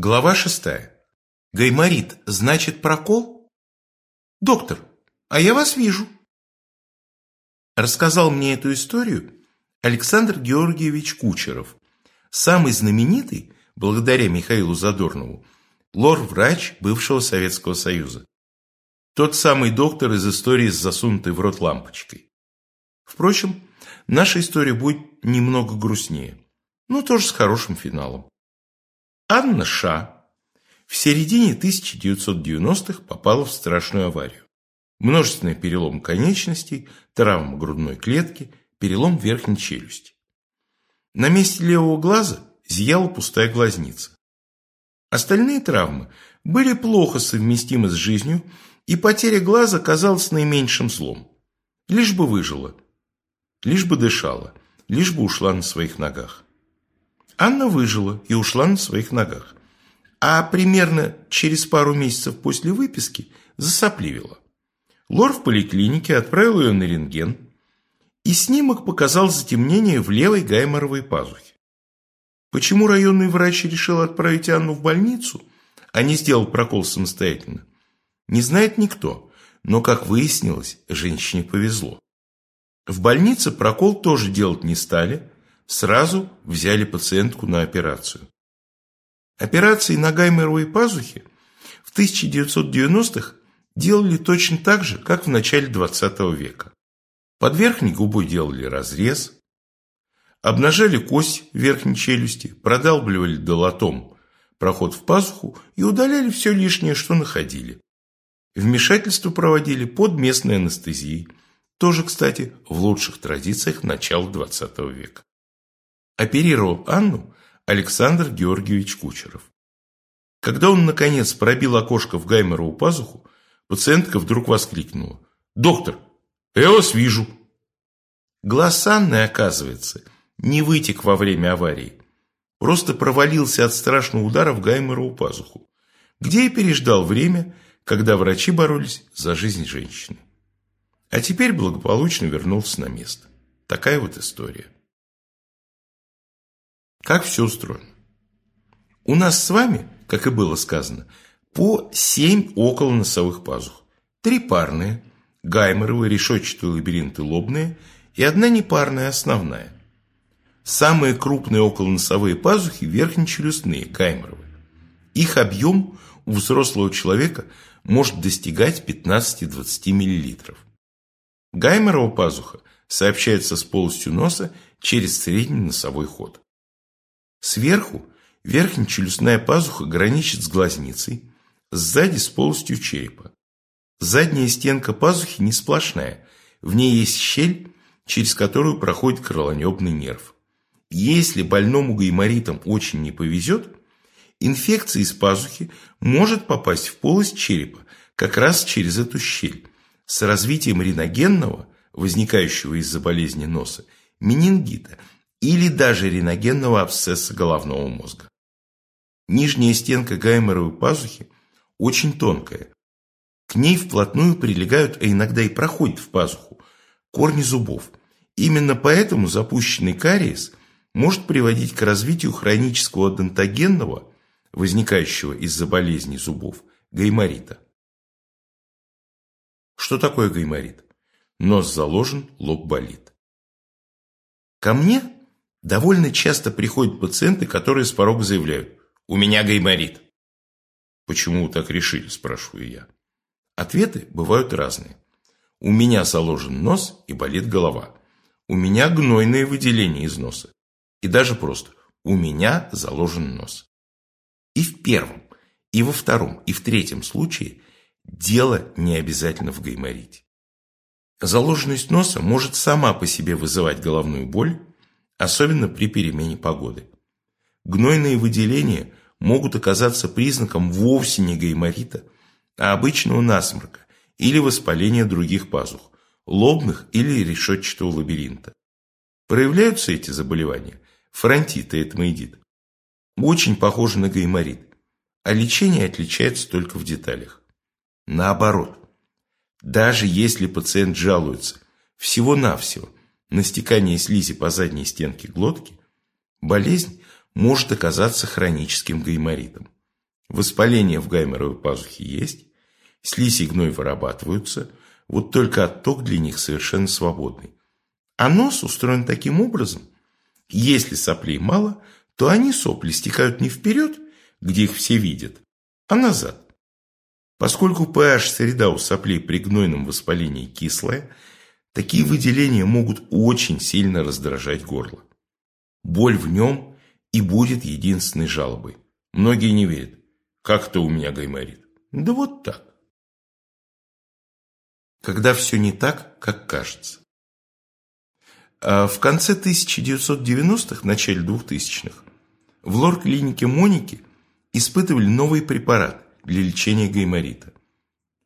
Глава шестая. Гайморит значит прокол? Доктор, а я вас вижу. Рассказал мне эту историю Александр Георгиевич Кучеров, самый знаменитый, благодаря Михаилу Задорнову, лор-врач бывшего Советского Союза. Тот самый доктор из истории с засунутой в рот лампочкой. Впрочем, наша история будет немного грустнее, но тоже с хорошим финалом. Анна Ша в середине 1990-х попала в страшную аварию. Множественный перелом конечностей, травма грудной клетки, перелом верхней челюсти. На месте левого глаза зияла пустая глазница. Остальные травмы были плохо совместимы с жизнью, и потеря глаза казалась наименьшим злом. Лишь бы выжила, лишь бы дышала, лишь бы ушла на своих ногах. Анна выжила и ушла на своих ногах. А примерно через пару месяцев после выписки засопливила. Лор в поликлинике отправил ее на рентген, и снимок показал затемнение в левой гайморовой пазухе. Почему районный врач решил отправить Анну в больницу, а не сделал прокол самостоятельно, не знает никто, но, как выяснилось, женщине повезло. В больнице прокол тоже делать не стали, сразу взяли пациентку на операцию. Операции на гайморовой пазухе в 1990-х делали точно так же, как в начале 20 века. Под верхней губой делали разрез, обнажали кость верхней челюсти, продалбливали долотом проход в пазуху и удаляли все лишнее, что находили. Вмешательство проводили под местной анестезией, тоже, кстати, в лучших традициях начала 20 века. Оперировал Анну Александр Георгиевич Кучеров. Когда он, наконец, пробил окошко в Гаймерову пазуху, пациентка вдруг воскликнула. «Доктор, я вас вижу!» Глаз Анны, оказывается, не вытек во время аварии. Просто провалился от страшного удара в Гаймерову пазуху, где и переждал время, когда врачи боролись за жизнь женщины. А теперь благополучно вернулся на место. Такая вот история. Как все устроено? У нас с вами, как и было сказано, по семь околоносовых пазух. Три парные, гайморовые, решетчатые лабиринты лобные и одна непарная основная. Самые крупные околоносовые пазухи верхнечелюстные, гайморовые. Их объем у взрослого человека может достигать 15-20 мл. Гайморова пазуха сообщается с полостью носа через средний носовой ход. Сверху верхнечелюстная пазуха граничит с глазницей, сзади с полостью черепа. Задняя стенка пазухи не сплошная, в ней есть щель, через которую проходит крылонебный нерв. Если больному гайморитом очень не повезет, инфекция из пазухи может попасть в полость черепа как раз через эту щель с развитием риногенного, возникающего из-за болезни носа, менингита или даже риногенного абсцесса головного мозга. Нижняя стенка гайморовой пазухи очень тонкая. К ней вплотную прилегают, а иногда и проходят в пазуху, корни зубов. Именно поэтому запущенный кариес может приводить к развитию хронического дентогенного, возникающего из-за болезни зубов, гайморита. Что такое гайморит? Нос заложен, лоб болит. Ко мне довольно часто приходят пациенты, которые с порога заявляют «У меня гайморит». «Почему вы так решили?» – спрашиваю я. Ответы бывают разные. У меня заложен нос и болит голова. У меня гнойные выделения из носа. И даже просто у меня заложен нос. И в первом, и во втором, и в третьем случае дело не обязательно в гайморите. Заложенность носа может сама по себе вызывать головную боль, особенно при перемене погоды. Гнойные выделения могут оказаться признаком вовсе не гайморита, а обычного насморка или воспаления других пазух, лобных или решетчатого лабиринта. Проявляются эти заболевания фронтит и этмоидит. Очень похожи на гайморит, а лечение отличается только в деталях. Наоборот, даже если пациент жалуется всего-навсего на стекание слизи по задней стенке глотки, болезнь может оказаться хроническим гайморитом. Воспаление в гайморовой пазухе есть, слизь и гной вырабатываются, вот только отток для них совершенно свободный. А нос устроен таким образом, если соплей мало, то они, сопли, стекают не вперед, где их все видят, а назад. Поскольку pH-среда у соплей при гнойном воспалении кислая, такие выделения могут очень сильно раздражать горло. Боль в нем и будет единственной жалобой. Многие не верят. Как это у меня гайморит? Да вот так. Когда все не так, как кажется. А в конце 1990-х, начале 2000-х, в лор-клинике Моники испытывали новый препарат для лечения гайморита.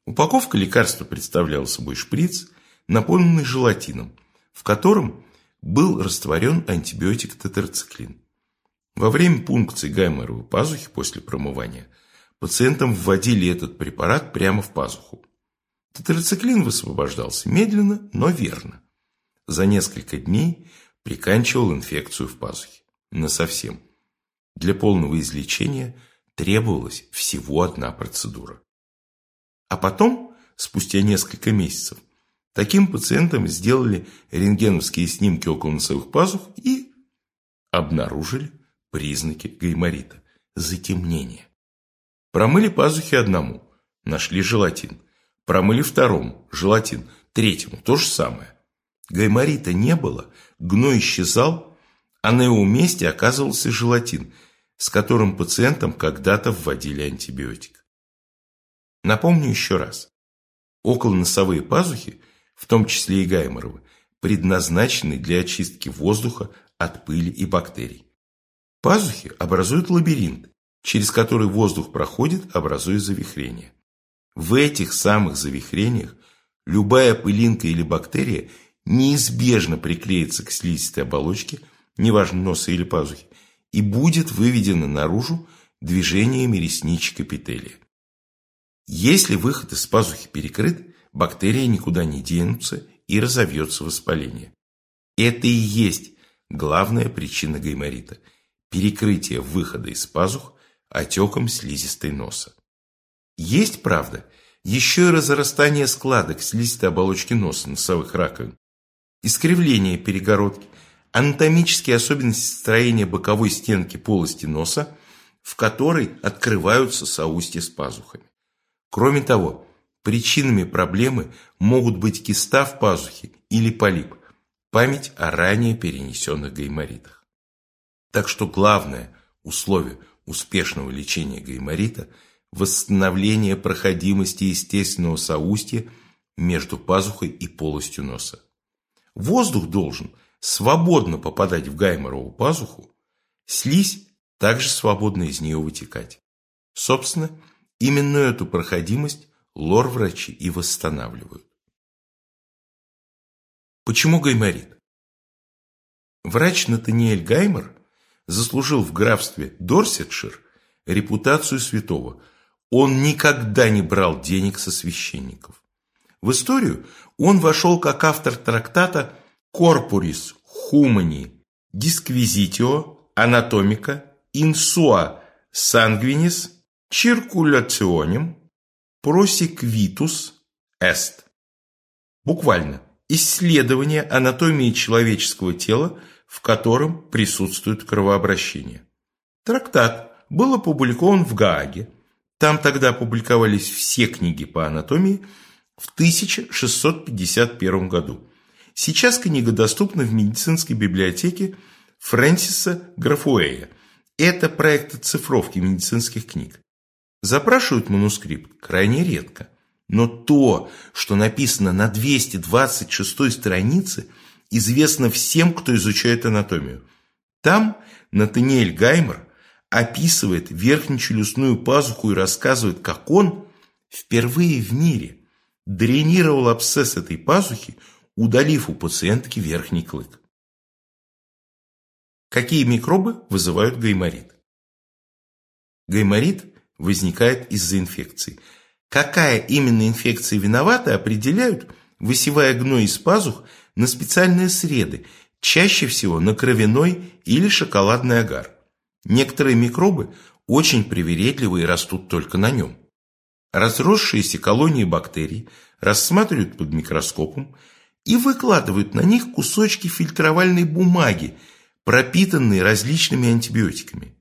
Упаковка лекарства представляла собой шприц, наполненный желатином, в котором был растворен антибиотик тетрациклин. Во время пункции гайморовой пазухи после промывания – Пациентам вводили этот препарат прямо в пазуху. Тетрациклин высвобождался медленно, но верно. За несколько дней приканчивал инфекцию в пазухе. Насовсем. Для полного излечения требовалась всего одна процедура. А потом, спустя несколько месяцев, таким пациентам сделали рентгеновские снимки околоносовых пазух и обнаружили признаки гайморита – затемнение. Промыли пазухи одному, нашли желатин. Промыли второму, желатин. Третьему, то же самое. Гайморита не было, гной исчезал, а на его месте оказывался желатин, с которым пациентам когда-то вводили антибиотик. Напомню еще раз. Околоносовые пазухи, в том числе и гайморовы, предназначены для очистки воздуха от пыли и бактерий. Пазухи образуют лабиринт, через который воздух проходит, образуя завихрение. В этих самых завихрениях любая пылинка или бактерия неизбежно приклеится к слизистой оболочке, неважно носа или пазухи, и будет выведена наружу движениями ресничек эпителия. Если выход из пазухи перекрыт, бактерии никуда не денутся и разовьется воспаление. Это и есть главная причина гайморита – перекрытие выхода из пазух отеком слизистой носа. Есть, правда, еще и разрастание складок слизистой оболочки носа, носовых раковин, искривление перегородки, анатомические особенности строения боковой стенки полости носа, в которой открываются соустья с пазухами. Кроме того, причинами проблемы могут быть киста в пазухе или полип, память о ранее перенесенных гайморитах. Так что главное условие – успешного лечения гайморита – восстановление проходимости естественного соустья между пазухой и полостью носа. Воздух должен свободно попадать в гайморову пазуху, слизь также свободно из нее вытекать. Собственно, именно эту проходимость лор-врачи и восстанавливают. Почему гайморит? Врач Натаниэль Гаймор заслужил в графстве Дорсетшир репутацию святого. Он никогда не брал денег со священников. В историю он вошел как автор трактата «Corporis Humani Disquisitio Anatomica in sua sanguinis circulationem prosequitus est». Буквально «Исследование анатомии человеческого тела – в котором присутствует кровообращение. Трактат был опубликован в Гааге. Там тогда публиковались все книги по анатомии в 1651 году. Сейчас книга доступна в медицинской библиотеке Фрэнсиса Графуэя. Это проект оцифровки медицинских книг. Запрашивают манускрипт крайне редко. Но то, что написано на 226 странице – известно всем, кто изучает анатомию. Там Натаниэль Гаймер описывает верхнечелюстную пазуху и рассказывает, как он впервые в мире дренировал абсцесс этой пазухи, удалив у пациентки верхний клык. Какие микробы вызывают гайморит? Гайморит возникает из-за инфекции. Какая именно инфекция виновата, определяют, высевая гной из пазух – на специальные среды, чаще всего на кровяной или шоколадный агар. Некоторые микробы очень привередливы и растут только на нем. Разросшиеся колонии бактерий рассматривают под микроскопом и выкладывают на них кусочки фильтровальной бумаги, пропитанные различными антибиотиками.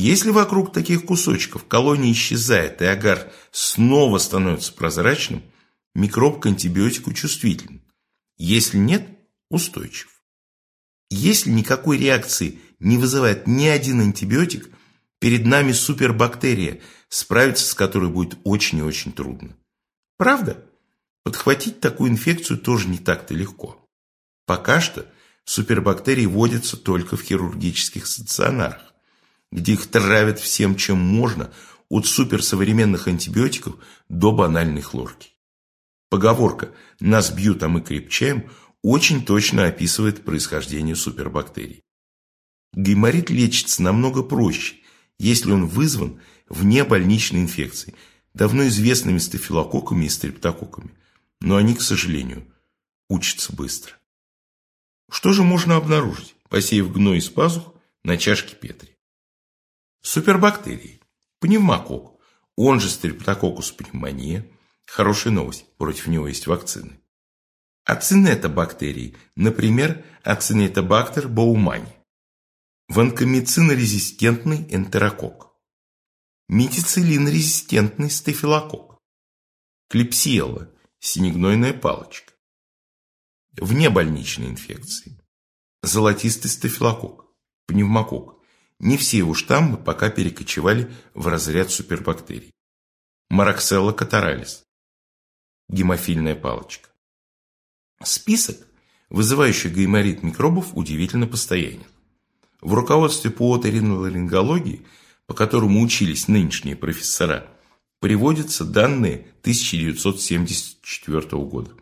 Если вокруг таких кусочков колония исчезает и агар снова становится прозрачным, микроб к антибиотику чувствителен. Если нет, устойчив. Если никакой реакции не вызывает ни один антибиотик, перед нами супербактерия, справиться с которой будет очень и очень трудно. Правда? Подхватить такую инфекцию тоже не так-то легко. Пока что супербактерии водятся только в хирургических стационарах, где их травят всем, чем можно, от суперсовременных антибиотиков до банальной хлорки. Поговорка «нас бьют, а мы крепчаем» очень точно описывает происхождение супербактерий. Гайморит лечится намного проще, если он вызван вне больничной инфекцией, давно известными стафилококками и стрептококками. Но они, к сожалению, учатся быстро. Что же можно обнаружить, посеяв гной из пазух на чашке Петри? Супербактерии, пневмокок, он же стрептококкус пневмония, хорошая новость, против него есть вакцины. Ацинетобактерии, например, ацинетобактер боумани. Ванкомицин-резистентный энтерокок. Метицилин-резистентный стафилококк. Клепсиела, синегнойная палочка. Внебольничные инфекции. Золотистый стафилококк, пневмококк. Не все его штаммы пока перекочевали в разряд супербактерий. Марокселла катаралис. Гемофильная палочка. Список, вызывающих гайморит микробов, удивительно постоянен. В руководстве по оториноларингологии, по которому учились нынешние профессора, приводятся данные 1974 года.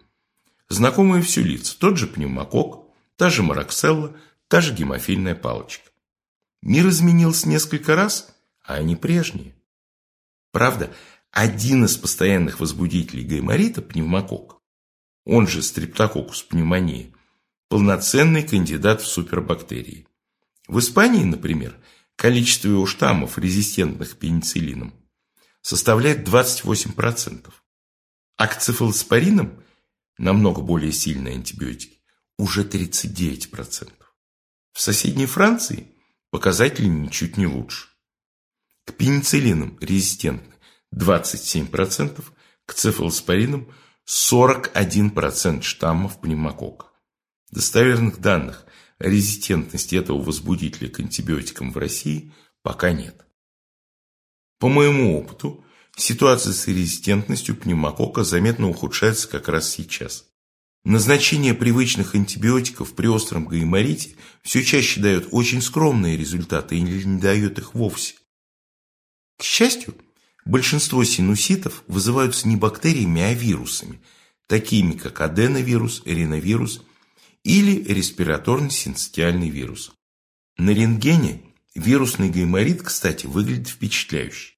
Знакомые все лица, тот же пневмокок, та же марокселла, та же гемофильная палочка. Мир изменился несколько раз, а они прежние. Правда, один из постоянных возбудителей гайморита, пневмокок, он же стрептококус пневмонии, полноценный кандидат в супербактерии. В Испании, например, количество его штаммов, резистентных пенициллином, составляет 28%, а к цефалоспоринам, намного более сильные антибиотики, уже 39%. В соседней Франции показатели ничуть не лучше. К пенициллинам резистентны 27%, к цефалоспоринам – 41% штаммов пневмокока. Достоверных данных о резистентности этого возбудителя к антибиотикам в России пока нет. По моему опыту, ситуация с резистентностью пневмокока заметно ухудшается как раз сейчас. Назначение привычных антибиотиков при остром гайморите все чаще дает очень скромные результаты или не дает их вовсе. К счастью, Большинство синуситов вызываются не бактериями, а вирусами, такими как аденовирус, риновирус или респираторный синцитиальный вирус. На рентгене вирусный гайморит, кстати, выглядит впечатляюще.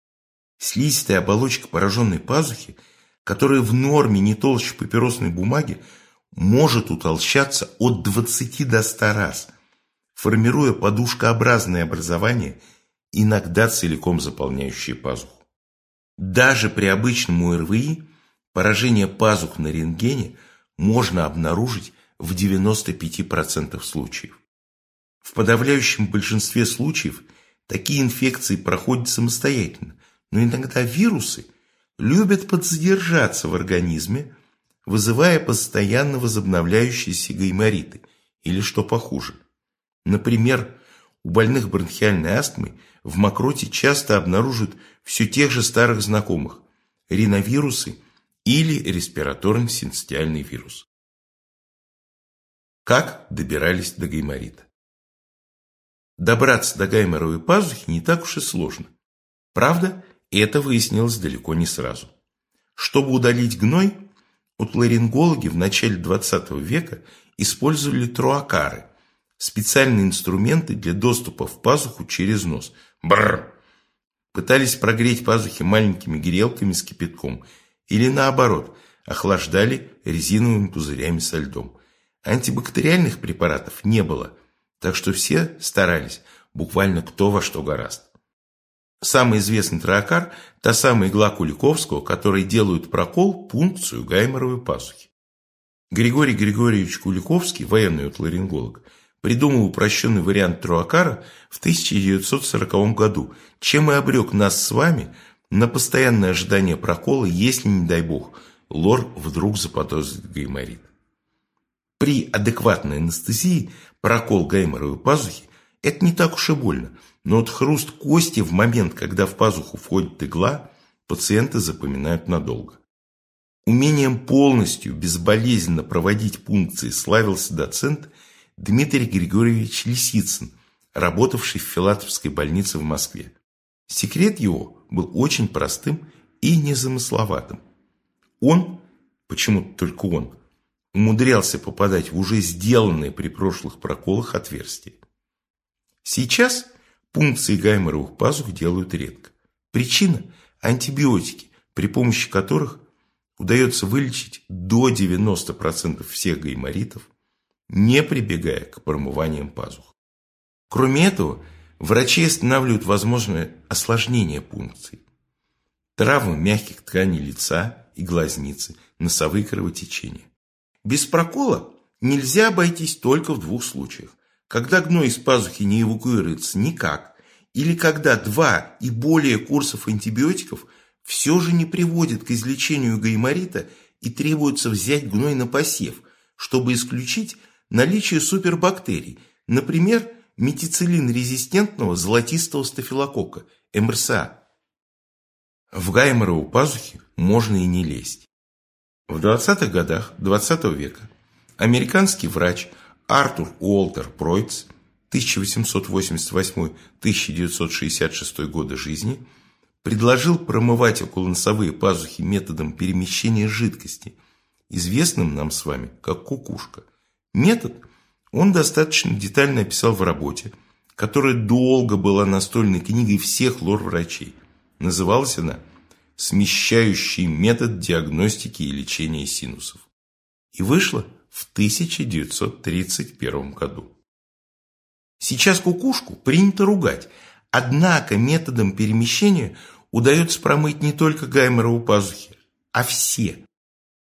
Слизистая оболочка пораженной пазухи, которая в норме не толще папиросной бумаги, может утолщаться от 20 до 100 раз, формируя подушкообразное образование, иногда целиком заполняющее пазуху. Даже при обычном ОРВИ поражение пазух на рентгене можно обнаружить в 95% случаев. В подавляющем большинстве случаев такие инфекции проходят самостоятельно, но иногда вирусы любят подзадержаться в организме, вызывая постоянно возобновляющиеся гаймориты или что похуже. Например, у больных бронхиальной астмой в мокроте часто обнаруживают все тех же старых знакомых – риновирусы или респираторный синцитиальный вирус. Как добирались до гайморита? Добраться до гайморовой пазухи не так уж и сложно. Правда, это выяснилось далеко не сразу. Чтобы удалить гной, утларингологи в начале 20 века использовали труакары – специальные инструменты для доступа в пазуху через нос. Бррр! Пытались прогреть пазухи маленькими грелками с кипятком или наоборот, охлаждали резиновыми пузырями со льдом. Антибактериальных препаратов не было, так что все старались, буквально кто во что гораст. Самый известный троакар – та самая игла Куликовского, которой делают прокол пункцию гайморовой пазухи. Григорий Григорьевич Куликовский, военный отларинголог, придумал упрощенный вариант троакара в 1940 году, чем и обрек нас с вами на постоянное ожидание прокола, если, не дай бог, лор вдруг заподозрит гайморит. При адекватной анестезии прокол гайморовой пазухи – это не так уж и больно – но вот хруст кости в момент, когда в пазуху входит игла, пациенты запоминают надолго. Умением полностью, безболезненно проводить пункции славился доцент Дмитрий Григорьевич Лисицын, работавший в Филатовской больнице в Москве. Секрет его был очень простым и незамысловатым. Он, почему только он, умудрялся попадать в уже сделанные при прошлых проколах отверстия. Сейчас – Пункции гайморовых пазух делают редко. Причина – антибиотики, при помощи которых удается вылечить до 90% всех гайморитов, не прибегая к промываниям пазух. Кроме этого, врачи останавливают возможное осложнение пункций. Травмы мягких тканей лица и глазницы, носовые кровотечения. Без прокола нельзя обойтись только в двух случаях когда гной из пазухи не эвакуируется никак, или когда два и более курсов антибиотиков все же не приводят к излечению гайморита и требуется взять гной на посев, чтобы исключить наличие супербактерий, например, метицилин-резистентного золотистого стафилококка, МРСА. В гайморову пазухи можно и не лезть. В 20-х годах 20 -го века американский врач Артур Уолтер Пройц, 1888-1966 годы жизни, предложил промывать околоносовые пазухи методом перемещения жидкости, известным нам с вами как кукушка. Метод он достаточно детально описал в работе, которая долго была настольной книгой всех лор-врачей. Называлась она «Смещающий метод диагностики и лечения синусов». И вышла в 1931 году. Сейчас кукушку принято ругать, однако методом перемещения удается промыть не только гайморову пазухи, а все.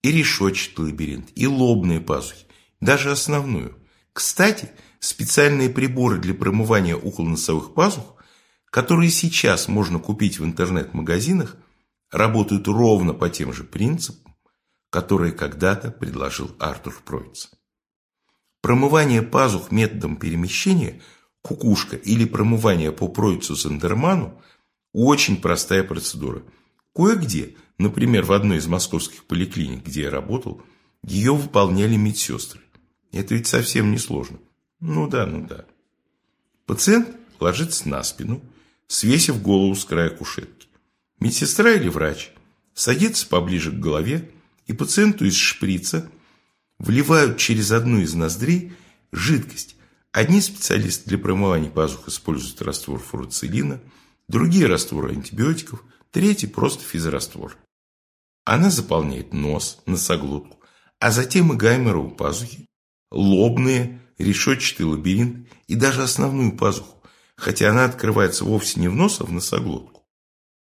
И решетчатый лабиринт, и лобные пазухи, даже основную. Кстати, специальные приборы для промывания околоносовых пазух, которые сейчас можно купить в интернет-магазинах, работают ровно по тем же принципам, которые когда-то предложил Артур Пройц. Промывание пазух методом перемещения, кукушка или промывание по Пройцу Зандерману – очень простая процедура. Кое-где, например, в одной из московских поликлиник, где я работал, ее выполняли медсестры. Это ведь совсем не сложно. Ну да, ну да. Пациент ложится на спину, свесив голову с края кушетки. Медсестра или врач садится поближе к голове, и пациенту из шприца вливают через одну из ноздрей жидкость. Одни специалисты для промывания пазух используют раствор фуруцилина, другие растворы антибиотиков, третий просто физраствор. Она заполняет нос, носоглотку, а затем и гайморову пазухи, лобные, решетчатый лабиринт и даже основную пазуху, хотя она открывается вовсе не в нос, а в носоглотку.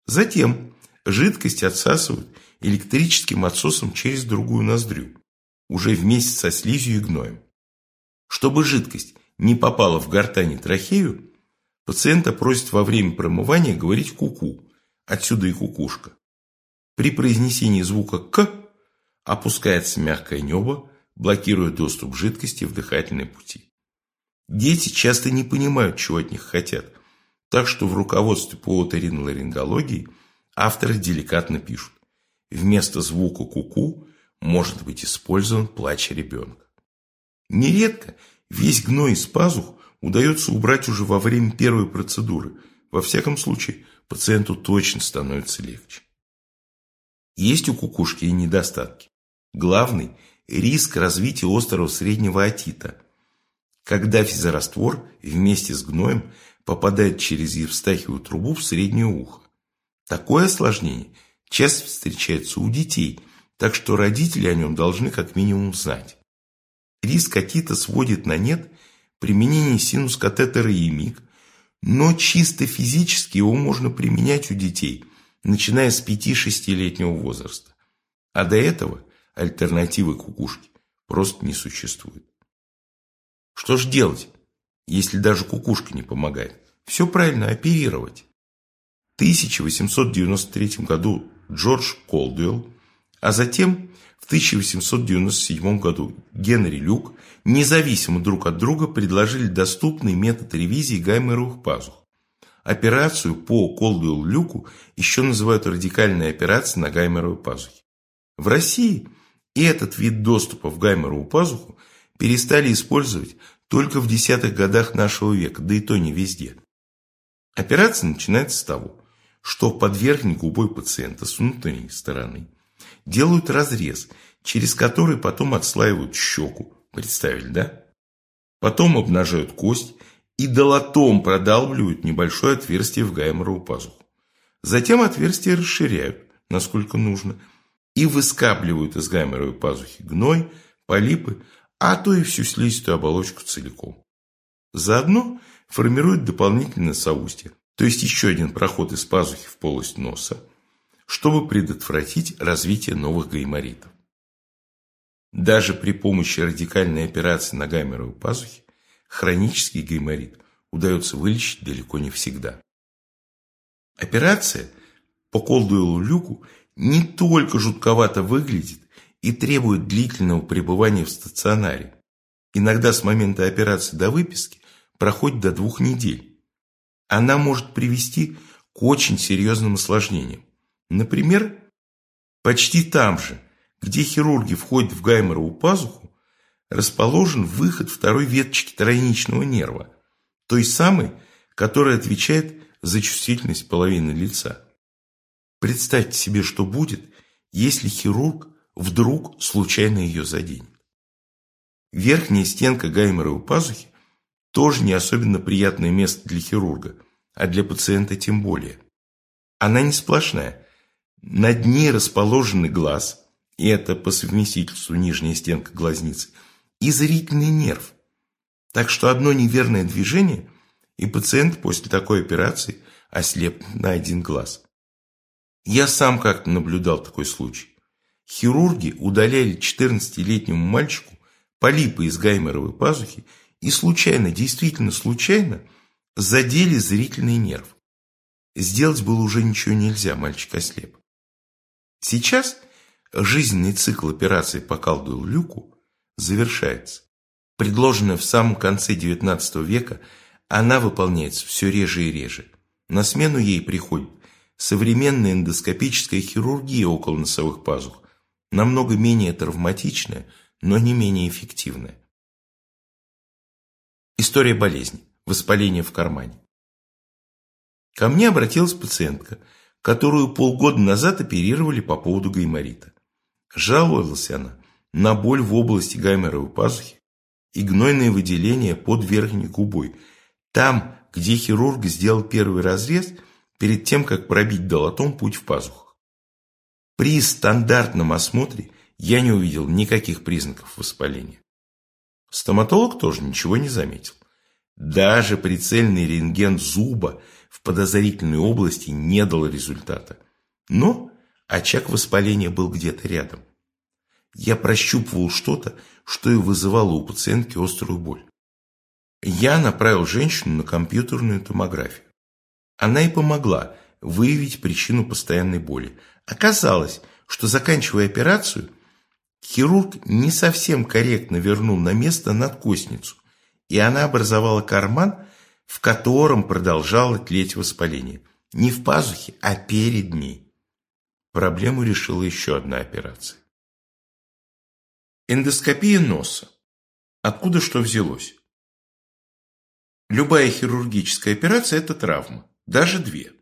Затем жидкость отсасывают электрическим отсосом через другую ноздрю, уже вместе со слизью и гноем. Чтобы жидкость не попала в гортань и трахею, пациента просят во время промывания говорить «ку-ку», отсюда и кукушка. При произнесении звука «к» опускается мягкое небо, блокируя доступ жидкости в дыхательные пути. Дети часто не понимают, чего от них хотят, так что в руководстве по оториноларингологии авторы деликатно пишут Вместо звука куку -ку может быть использован плач ребенка. Нередко весь гной из пазух удается убрать уже во время первой процедуры. Во всяком случае, пациенту точно становится легче. Есть у кукушки и недостатки. Главный – риск развития острого среднего отита, когда физраствор вместе с гноем попадает через евстахиевую трубу в среднее ухо. Такое осложнение – часто встречается у детей, так что родители о нем должны как минимум знать. Риск отита сводит на нет применение синус-катетера и МИГ, но чисто физически его можно применять у детей, начиная с 5-6-летнего возраста. А до этого альтернативы кукушки просто не существует. Что ж делать, если даже кукушка не помогает? Все правильно, оперировать. В 1893 году Джордж Колдуэлл, а затем в 1897 году Генри Люк независимо друг от друга предложили доступный метод ревизии гайморовых пазух. Операцию по Колдуэлл-Люку еще называют радикальной операцией на гайморовой пазухе. В России и этот вид доступа в гайморову пазуху перестали использовать только в десятых годах нашего века, да и то не везде. Операция начинается с того, что под верхней губой пациента с внутренней стороны делают разрез, через который потом отслаивают щеку. Представили, да? Потом обнажают кость и долотом продалбливают небольшое отверстие в гайморову пазуху. Затем отверстие расширяют, насколько нужно, и выскабливают из гайморовой пазухи гной, полипы, а то и всю слизистую оболочку целиком. Заодно формируют дополнительное соустье, то есть еще один проход из пазухи в полость носа, чтобы предотвратить развитие новых гайморитов. Даже при помощи радикальной операции на гайморовой пазухе хронический гайморит удается вылечить далеко не всегда. Операция по Колдуэлу-Люку не только жутковато выглядит и требует длительного пребывания в стационаре. Иногда с момента операции до выписки проходит до двух недель. Она может привести к очень серьезным осложнениям. Например, почти там же, где хирурги входят в гайморову пазуху, расположен выход второй веточки тройничного нерва, той самой, которая отвечает за чувствительность половины лица. Представьте себе, что будет, если хирург вдруг случайно ее заденет. Верхняя стенка гайморовой пазухи тоже не особенно приятное место для хирурга, а для пациента тем более. Она не сплошная. Над ней расположенный глаз, и это по совместительству нижняя стенка глазницы, и зрительный нерв. Так что одно неверное движение, и пациент после такой операции ослепнет на один глаз. Я сам как-то наблюдал такой случай. Хирурги удаляли 14-летнему мальчику полипы из гайморовой пазухи и случайно, действительно случайно, задели зрительный нерв. Сделать было уже ничего нельзя, мальчик ослеп. Сейчас жизненный цикл операции по Калдуэлу-Люку завершается. Предложенная в самом конце XIX века, она выполняется все реже и реже. На смену ей приходит современная эндоскопическая хирургия около носовых пазух, намного менее травматичная, но не менее эффективная. История болезни. Воспаление в кармане. Ко мне обратилась пациентка, которую полгода назад оперировали по поводу гайморита. Жаловалась она на боль в области гайморовой пазухи и гнойное выделение под верхней губой, там, где хирург сделал первый разрез – перед тем, как пробить долотом путь в пазухах. При стандартном осмотре я не увидел никаких признаков воспаления. Стоматолог тоже ничего не заметил. Даже прицельный рентген зуба в подозрительной области не дал результата. Но очаг воспаления был где-то рядом. Я прощупывал что-то, что и вызывало у пациентки острую боль. Я направил женщину на компьютерную томографию. Она и помогла выявить причину постоянной боли. Оказалось, что заканчивая операцию, хирург не совсем корректно вернул на место надкостницу, и она образовала карман, в котором продолжало тлеть воспаление. Не в пазухе, а перед ней. Проблему решила еще одна операция. Эндоскопия носа. Откуда что взялось? Любая хирургическая операция – это травма даже две.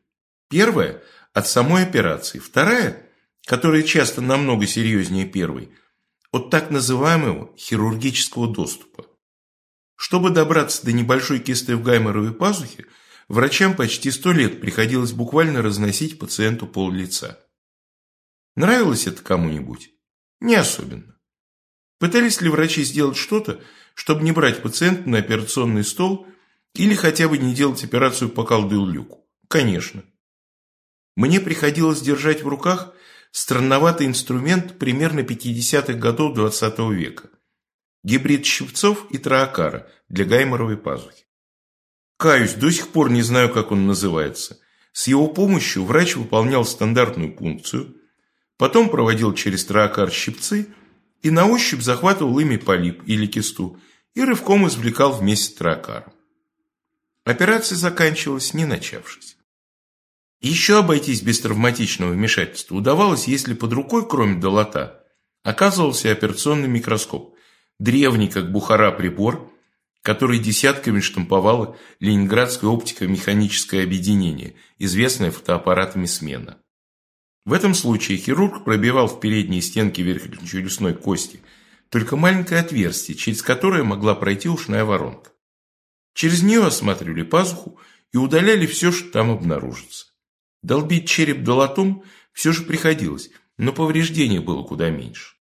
Первая – от самой операции, вторая, которая часто намного серьезнее первой, от так называемого хирургического доступа. Чтобы добраться до небольшой кисты в гайморовой пазухе, врачам почти сто лет приходилось буквально разносить пациенту пол лица. Нравилось это кому-нибудь? Не особенно. Пытались ли врачи сделать что-то, чтобы не брать пациента на операционный стол Или хотя бы не делать операцию по колдыл-люку? Конечно. Мне приходилось держать в руках странноватый инструмент примерно 50-х годов 20 -го века. Гибрид щипцов и троакара для гайморовой пазухи. Каюсь, до сих пор не знаю, как он называется. С его помощью врач выполнял стандартную пункцию, потом проводил через троакар щипцы и на ощупь захватывал ими полип или кисту и рывком извлекал вместе с троакаром. Операция заканчивалась, не начавшись. Еще обойтись без травматичного вмешательства удавалось, если под рукой, кроме долота, оказывался операционный микроскоп, древний, как Бухара, прибор, который десятками штамповало Ленинградское оптико-механическое объединение, известное фотоаппаратами «Смена». В этом случае хирург пробивал в передние стенки верхнечелюстной кости только маленькое отверстие, через которое могла пройти ушная воронка. Через нее осматривали пазуху и удаляли все, что там обнаружится. Долбить череп долотом все же приходилось, но повреждений было куда меньше.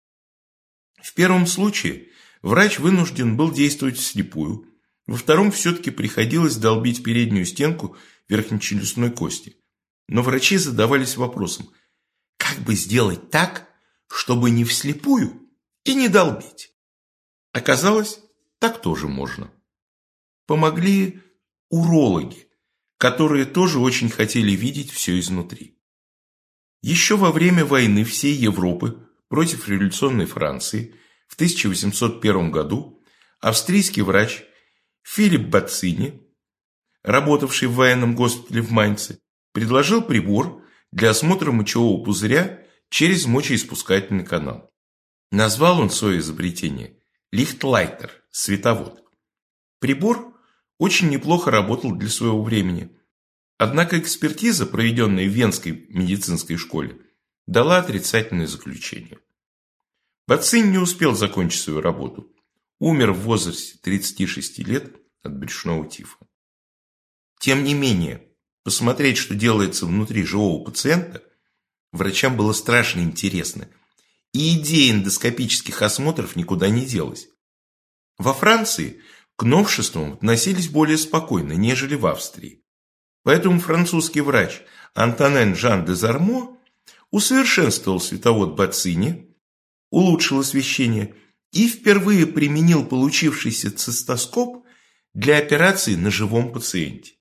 В первом случае врач вынужден был действовать вслепую, во втором все-таки приходилось долбить переднюю стенку верхнечелюстной кости. Но врачи задавались вопросом, как бы сделать так, чтобы не вслепую и не долбить. Оказалось, так тоже можно. Помогли урологи, которые тоже очень хотели видеть все изнутри. Еще во время войны всей Европы против революционной Франции в 1801 году австрийский врач Филипп Бацини, работавший в военном госпитале в Майнце, предложил прибор для осмотра мочевого пузыря через мочеиспускательный канал. Назвал он свое изобретение «Лихтлайтер» – световод. Прибор очень неплохо работал для своего времени. Однако экспертиза, проведенная в Венской медицинской школе, дала отрицательное заключение. Бацин не успел закончить свою работу. Умер в возрасте 36 лет от брюшного тифа. Тем не менее, посмотреть, что делается внутри живого пациента, врачам было страшно интересно. И идея эндоскопических осмотров никуда не делась. Во Франции к новшествам относились более спокойно, нежели в Австрии. Поэтому французский врач Антонен Жан де Зармо усовершенствовал световод Бацини, улучшил освещение и впервые применил получившийся цистоскоп для операции на живом пациенте.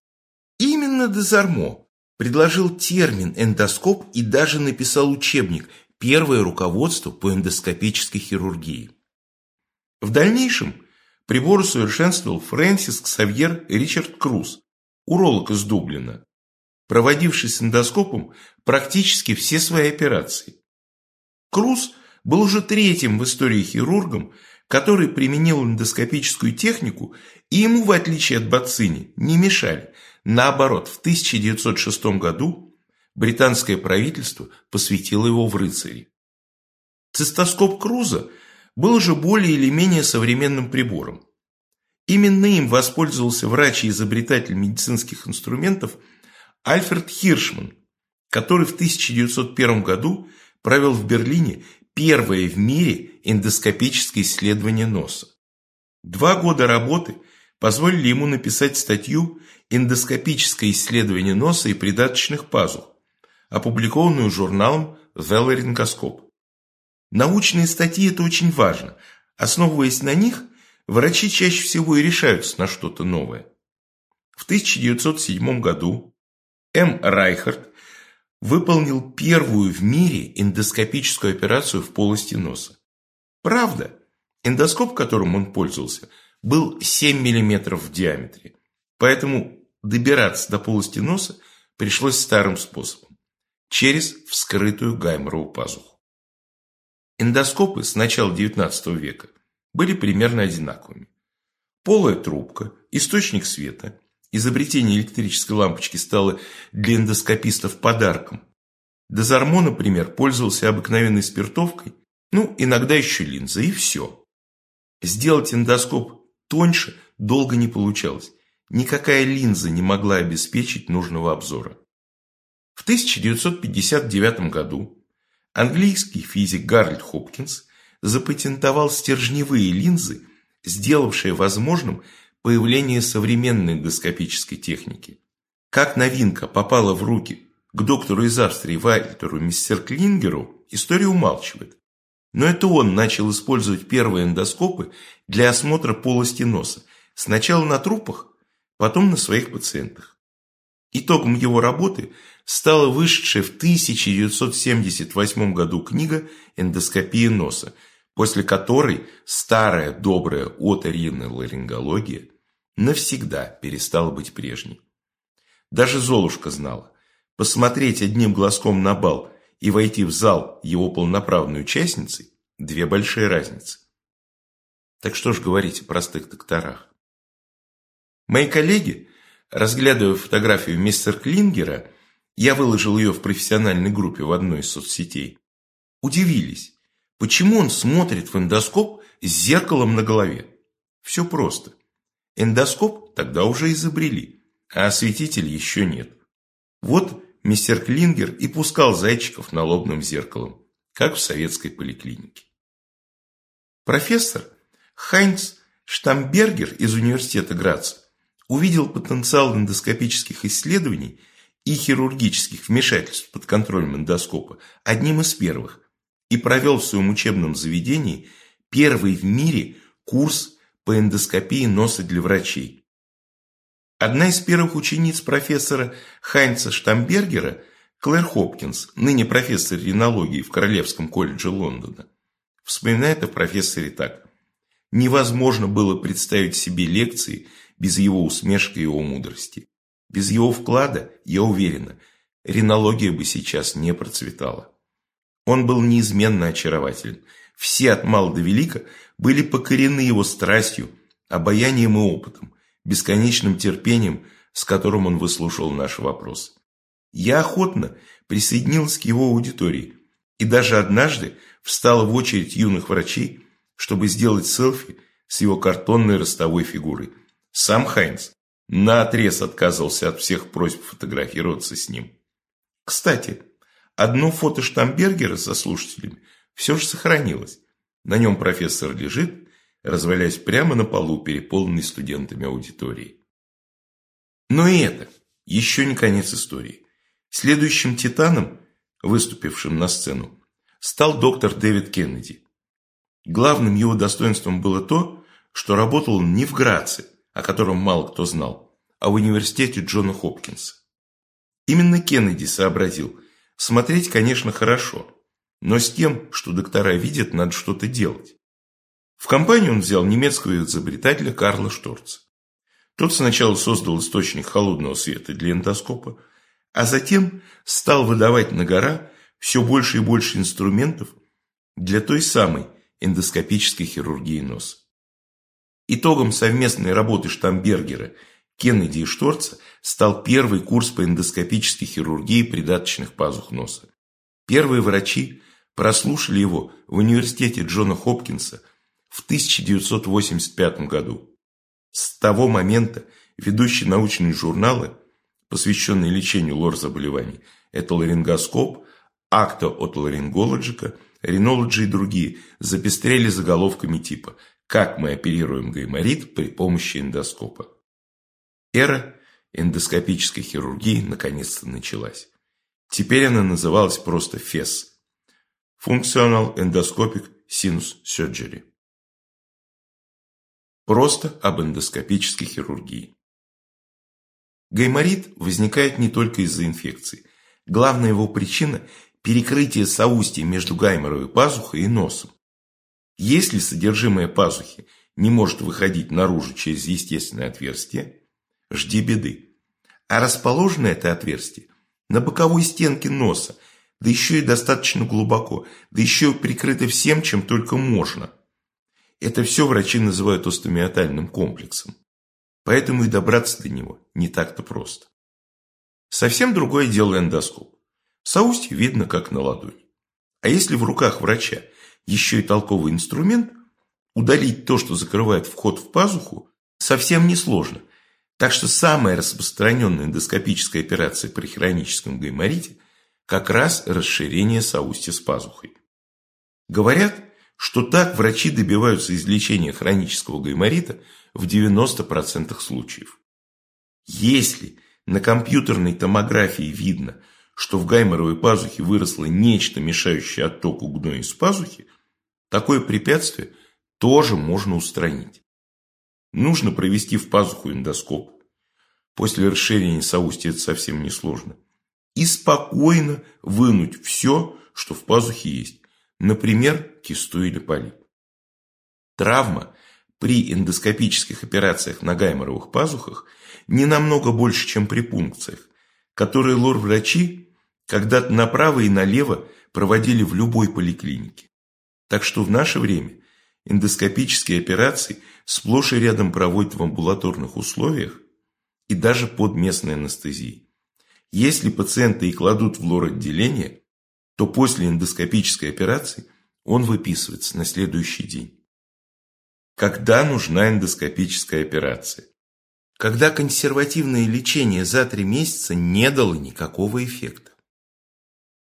Именно Дезармо предложил термин эндоскоп и даже написал учебник «Первое руководство по эндоскопической хирургии». В дальнейшем Прибор усовершенствовал Фрэнсис Ксавьер Ричард Круз, уролог из Дублина, проводивший с эндоскопом практически все свои операции. Круз был уже третьим в истории хирургом, который применил эндоскопическую технику, и ему, в отличие от Бацини, не мешали. Наоборот, в 1906 году британское правительство посвятило его в рыцари. Цистоскоп Круза – был уже более или менее современным прибором. Именно им воспользовался врач и изобретатель медицинских инструментов Альфред Хиршман, который в 1901 году провел в Берлине первое в мире эндоскопическое исследование носа. Два года работы позволили ему написать статью «Эндоскопическое исследование носа и придаточных пазух», опубликованную журналом «Велларингоскоп». Научные статьи – это очень важно. Основываясь на них, врачи чаще всего и решаются на что-то новое. В 1907 году М. Райхард выполнил первую в мире эндоскопическую операцию в полости носа. Правда, эндоскоп, которым он пользовался, был 7 мм в диаметре, поэтому добираться до полости носа пришлось старым способом – через вскрытую гайморову пазуху. Эндоскопы с начала XIX века были примерно одинаковыми. Полая трубка, источник света, изобретение электрической лампочки стало для эндоскопистов подарком. Дезармо, например, пользовался обыкновенной спиртовкой, ну, иногда еще линзой, и все. Сделать эндоскоп тоньше долго не получалось. Никакая линза не могла обеспечить нужного обзора. В 1959 году Английский физик Гарольд Хопкинс запатентовал стержневые линзы, сделавшие возможным появление современной эндоскопической техники. Как новинка попала в руки к доктору из Австрии Вальтеру Мистерклингеру, история умалчивает. Но это он начал использовать первые эндоскопы для осмотра полости носа, сначала на трупах, потом на своих пациентах. Итогом его работы стала вышедшая в 1978 году книга «Эндоскопия носа», после которой старая добрая оториноларингология навсегда перестала быть прежней. Даже Золушка знала, посмотреть одним глазком на бал и войти в зал его полноправной участницей – две большие разницы. Так что ж говорить о простых докторах? Мои коллеги, разглядывая фотографию мистера Клингера, я выложил ее в профессиональной группе в одной из соцсетей, удивились, почему он смотрит в эндоскоп с зеркалом на голове. Все просто. Эндоскоп тогда уже изобрели, а осветитель еще нет. Вот мистер Клингер и пускал зайчиков налобным зеркалом, как в советской поликлинике. Профессор Хайнц Штамбергер из университета Граца увидел потенциал эндоскопических исследований и хирургических вмешательств под контролем эндоскопа одним из первых и провел в своем учебном заведении первый в мире курс по эндоскопии носа для врачей. Одна из первых учениц профессора Хайнца Штамбергера, Клэр Хопкинс, ныне профессор ринологии в Королевском колледже Лондона, вспоминает о профессоре так. Невозможно было представить себе лекции без его усмешки и его мудрости. Без его вклада, я уверена, ринология бы сейчас не процветала. Он был неизменно очарователен. Все от мала до велика были покорены его страстью, обаянием и опытом, бесконечным терпением, с которым он выслушал наш вопрос. Я охотно присоединился к его аудитории и даже однажды встала в очередь юных врачей, чтобы сделать селфи с его картонной ростовой фигурой. Сам Хайнц наотрез отказывался от всех просьб фотографироваться с ним. Кстати, одно фото Штамбергера со слушателями все же сохранилось. На нем профессор лежит, развалясь прямо на полу, переполненной студентами аудитории. Но и это еще не конец истории. Следующим титаном, выступившим на сцену, стал доктор Дэвид Кеннеди. Главным его достоинством было то, что работал он не в Граце, о котором мало кто знал, а в университете Джона Хопкинса. Именно Кеннеди сообразил, смотреть, конечно, хорошо, но с тем, что доктора видят, надо что-то делать. В компанию он взял немецкого изобретателя Карла Шторца. Тот сначала создал источник холодного света для эндоскопа, а затем стал выдавать на гора все больше и больше инструментов для той самой эндоскопической хирургии носа. Итогом совместной работы Штамбергера, Кеннеди и Шторца стал первый курс по эндоскопической хирургии придаточных пазух носа. Первые врачи прослушали его в университете Джона Хопкинса – в 1985 году. С того момента ведущие научные журналы, посвященные лечению лор-заболеваний, это ларингоскоп, акта от ларингологика, ринологи и другие, запестрели заголовками типа «Как мы оперируем гайморит при помощи эндоскопа». Эра эндоскопической хирургии наконец-то началась. Теперь она называлась просто ФЕС – Functional Endoscopic Sinus Surgery. Просто об эндоскопической хирургии. Гайморит возникает не только из-за инфекции. Главная его причина – перекрытие соустья между гайморовой пазухой и носом. Если содержимое пазухи не может выходить наружу через естественное отверстие, жди беды. А расположено это отверстие на боковой стенке носа, да еще и достаточно глубоко, да еще и прикрыто всем, чем только можно – это все врачи называют остеомиотальным комплексом. Поэтому и добраться до него не так-то просто. Совсем другое дело эндоскоп. Соустье видно как на ладони. А если в руках врача еще и толковый инструмент, удалить то, что закрывает вход в пазуху, совсем несложно. Так что самая распространенная эндоскопическая операция при хроническом гайморите как раз расширение соустья с пазухой. Говорят, что так врачи добиваются излечения хронического гайморита в 90% случаев. Если на компьютерной томографии видно, что в гайморовой пазухе выросло нечто, мешающее оттоку гноя из пазухи, такое препятствие тоже можно устранить. Нужно провести в пазуху эндоскоп. После расширения соустья это совсем несложно. И спокойно вынуть все, что в пазухе есть. Например, кисту или полип. Травма при эндоскопических операциях на гайморовых пазухах не намного больше, чем при пункциях, которые лор-врачи когда-то направо и налево проводили в любой поликлинике. Так что в наше время эндоскопические операции сплошь и рядом проводят в амбулаторных условиях и даже под местной анестезией. Если пациента и кладут в лор-отделение, то после эндоскопической операции он выписывается на следующий день. Когда нужна эндоскопическая операция? Когда консервативное лечение за три месяца не дало никакого эффекта.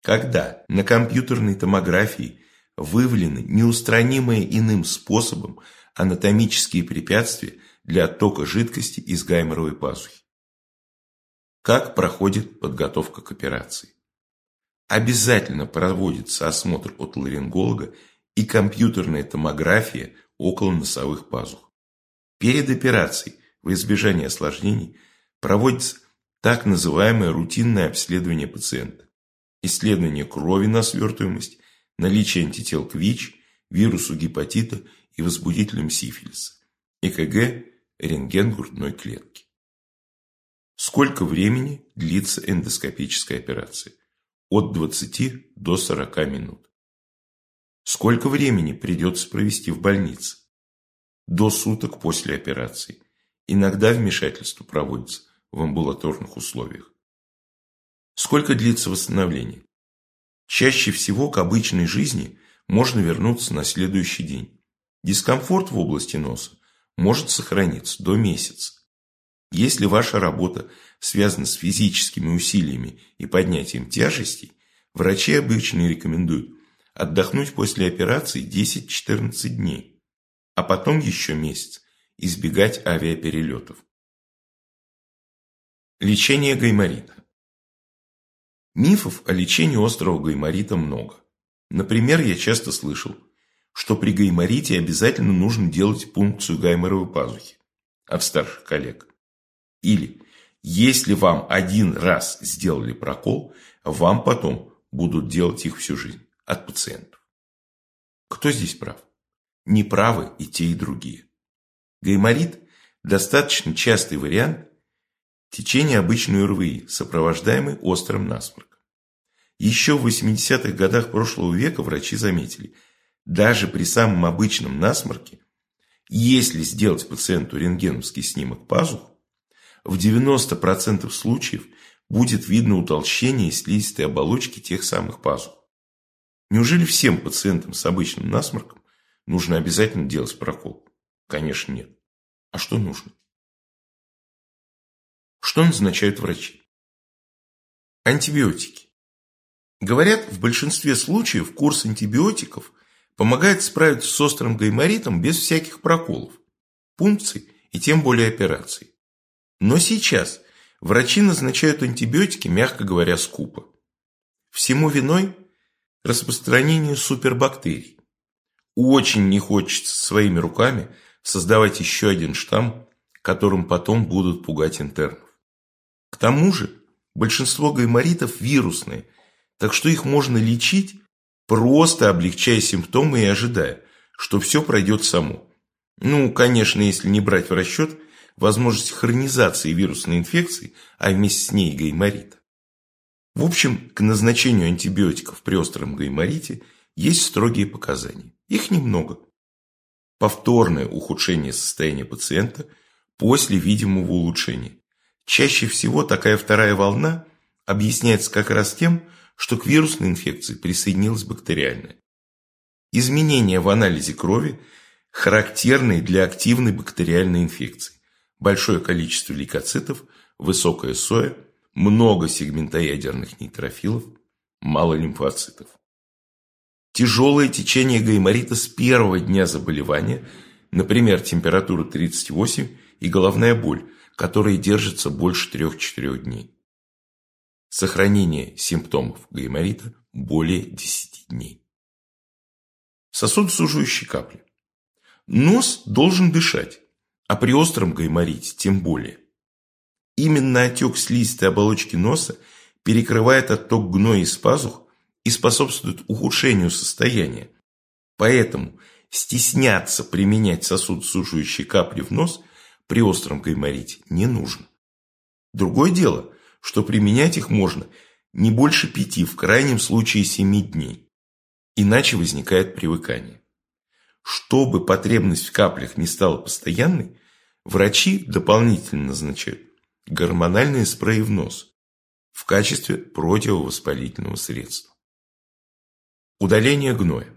Когда на компьютерной томографии выявлены неустранимые иным способом анатомические препятствия для оттока жидкости из гайморовой пазухи. Как проходит подготовка к операции? Обязательно проводится осмотр от ларинголога и компьютерная томография около носовых пазух. Перед операцией, в избежание осложнений, проводится так называемое рутинное обследование пациента. Исследование крови на свертываемость, наличие антител к ВИЧ, вирусу гепатита и возбудителям сифилиса, ЭКГ, рентген грудной клетки. Сколько времени длится эндоскопическая операция? От 20 до 40 минут. Сколько времени придется провести в больнице? До суток после операции. Иногда вмешательство проводится в амбулаторных условиях. Сколько длится восстановление? Чаще всего к обычной жизни можно вернуться на следующий день. Дискомфорт в области носа может сохраниться до месяца. Если ваша работа связана с физическими усилиями и поднятием тяжестей, врачи обычно рекомендуют отдохнуть после операции 10-14 дней, а потом еще месяц избегать авиаперелетов. Лечение гайморита. Мифов о лечении острого гайморита много. Например, я часто слышал, что при гайморите обязательно нужно делать пункцию гайморовой пазухи от старших коллег. Или, если вам один раз сделали прокол, вам потом будут делать их всю жизнь от пациентов. Кто здесь прав? Неправы и те, и другие. Гайморит – достаточно частый вариант течения обычной РВИ, сопровождаемый острым насморком. Еще в 80-х годах прошлого века врачи заметили, даже при самом обычном насморке, если сделать пациенту рентгеновский снимок пазух, в 90% случаев будет видно утолщение слизистой оболочки тех самых пазух. Неужели всем пациентам с обычным насморком нужно обязательно делать прокол? Конечно, нет. А что нужно? Что назначают врачи? Антибиотики. Говорят, в большинстве случаев курс антибиотиков помогает справиться с острым гайморитом без всяких проколов, пункций и тем более операций. Но сейчас врачи назначают антибиотики, мягко говоря, скупо. Всему виной распространение супербактерий. Очень не хочется своими руками создавать еще один штамм, которым потом будут пугать интернов. К тому же большинство гайморитов вирусные, так что их можно лечить, просто облегчая симптомы и ожидая, что все пройдет само. Ну, конечно, если не брать в расчет – возможность хронизации вирусной инфекции, а вместе с ней гайморита. В общем, к назначению антибиотиков при остром гайморите есть строгие показания. Их немного. Повторное ухудшение состояния пациента после видимого улучшения. Чаще всего такая вторая волна объясняется как раз тем, что к вирусной инфекции присоединилась бактериальная. Изменения в анализе крови характерны для активной бактериальной инфекции большое количество лейкоцитов, высокая соя, много сегментоядерных нейтрофилов, мало лимфоцитов. Тяжелое течение гайморита с первого дня заболевания, например, температура 38 и головная боль, которые держатся больше 3-4 дней. Сохранение симптомов гайморита более 10 дней. Сосудосуживающие капли. Нос должен дышать, а при остром гайморите тем более. Именно отек слизистой оболочки носа перекрывает отток гноя из пазух и способствует ухудшению состояния. Поэтому стесняться применять сосудосуживающие капли в нос при остром гайморите не нужно. Другое дело, что применять их можно не больше пяти, в крайнем случае семи дней. Иначе возникает привыкание. Чтобы потребность в каплях не стала постоянной, врачи дополнительно назначают гормональные спреи в нос в качестве противовоспалительного средства. Удаление гноя.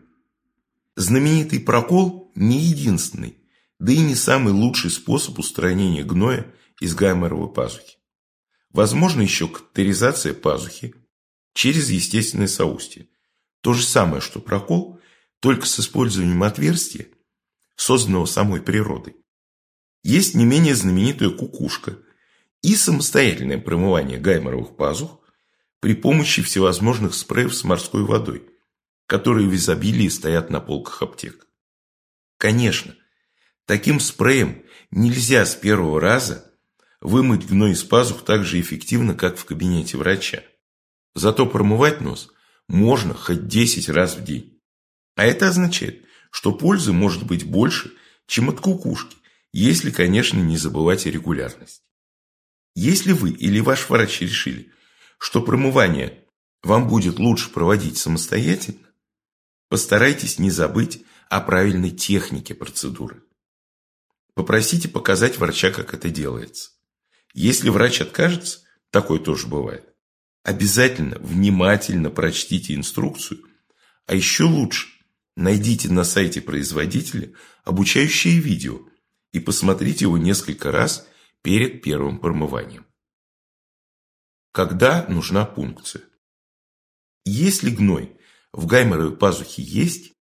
Знаменитый прокол не единственный, да и не самый лучший способ устранения гноя из гайморовой пазухи. Возможно еще катетеризация пазухи через естественное соустье. То же самое, что прокол, только с использованием отверстия, созданного самой природой. Есть не менее знаменитая кукушка и самостоятельное промывание гайморовых пазух при помощи всевозможных спреев с морской водой, которые в изобилии стоят на полках аптек. Конечно, таким спреем нельзя с первого раза вымыть гной из пазух так же эффективно, как в кабинете врача. Зато промывать нос можно хоть 10 раз в день. А это означает, что пользы может быть больше, чем от кукушки, если, конечно, не забывать о регулярности. Если вы или ваш врач решили, что промывание вам будет лучше проводить самостоятельно, постарайтесь не забыть о правильной технике процедуры. Попросите показать врача, как это делается. Если врач откажется, такое тоже бывает, обязательно внимательно прочтите инструкцию, а еще лучше найдите на сайте производителя обучающее видео и посмотрите его несколько раз перед первым промыванием. Когда нужна пункция? Если гной в гайморовой пазухе есть,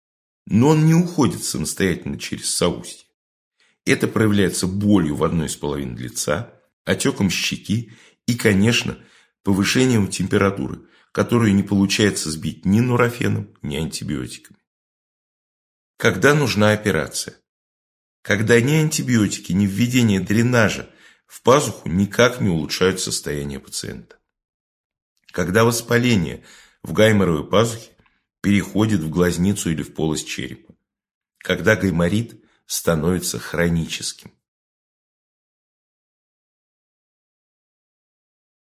но он не уходит самостоятельно через соустье, это проявляется болью в одной из половин лица, отеком щеки и, конечно, повышением температуры, которую не получается сбить ни нурофеном, ни антибиотиками. Когда нужна операция? Когда ни антибиотики, ни введение дренажа в пазуху никак не улучшают состояние пациента. Когда воспаление в гайморовой пазухе переходит в глазницу или в полость черепа. Когда гайморит становится хроническим.